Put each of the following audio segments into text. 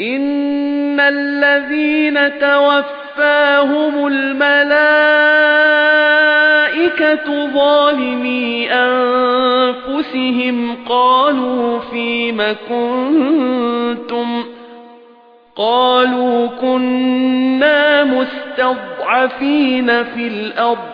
إن الذين توفاهم الملائكة ظالمي أنفسهم قالوا فيم كنتم قالوا كنا مستضعفين في الأرض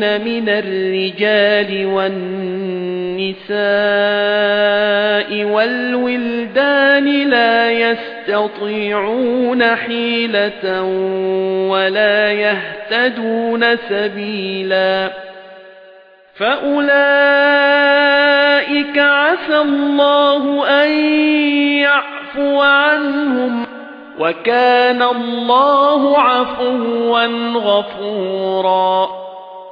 من الرجال والنساء والولدان لا يستطيعون حيلة ولا يهتدون سبيلا. فأولئك عسى الله أن يعفو عنهم وَكَانَ اللَّهُ عَفُوًّا غَفُورًا.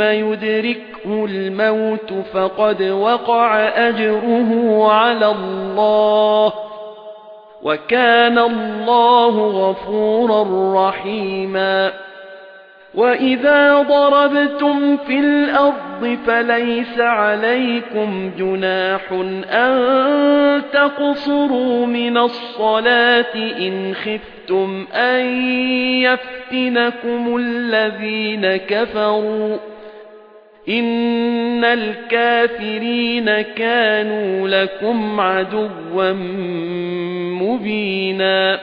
يُدْرِكْهُ الْمَوْتُ فَقَدْ وَقَعَ أَجْرُهُ عَلَى اللَّهِ وَكَانَ اللَّهُ غَفُورًا رَّحِيمًا. وَإِذَا ضَرَبْتُمْ فِي الْأَرْضِ فَلَيْسَ عَلَيْكُمْ جُنَاحٌ أَن تَقْصُرُوا مِنَ الصَّلَاةِ إِنْ خِفْتُمْ أَن يَفْتِنَكُمُ الَّذِينَ كَفَرُوا. إِنَّ الْكَافِرِينَ كَانُوا لَكُمْ عَدُوًّا مُبِينًا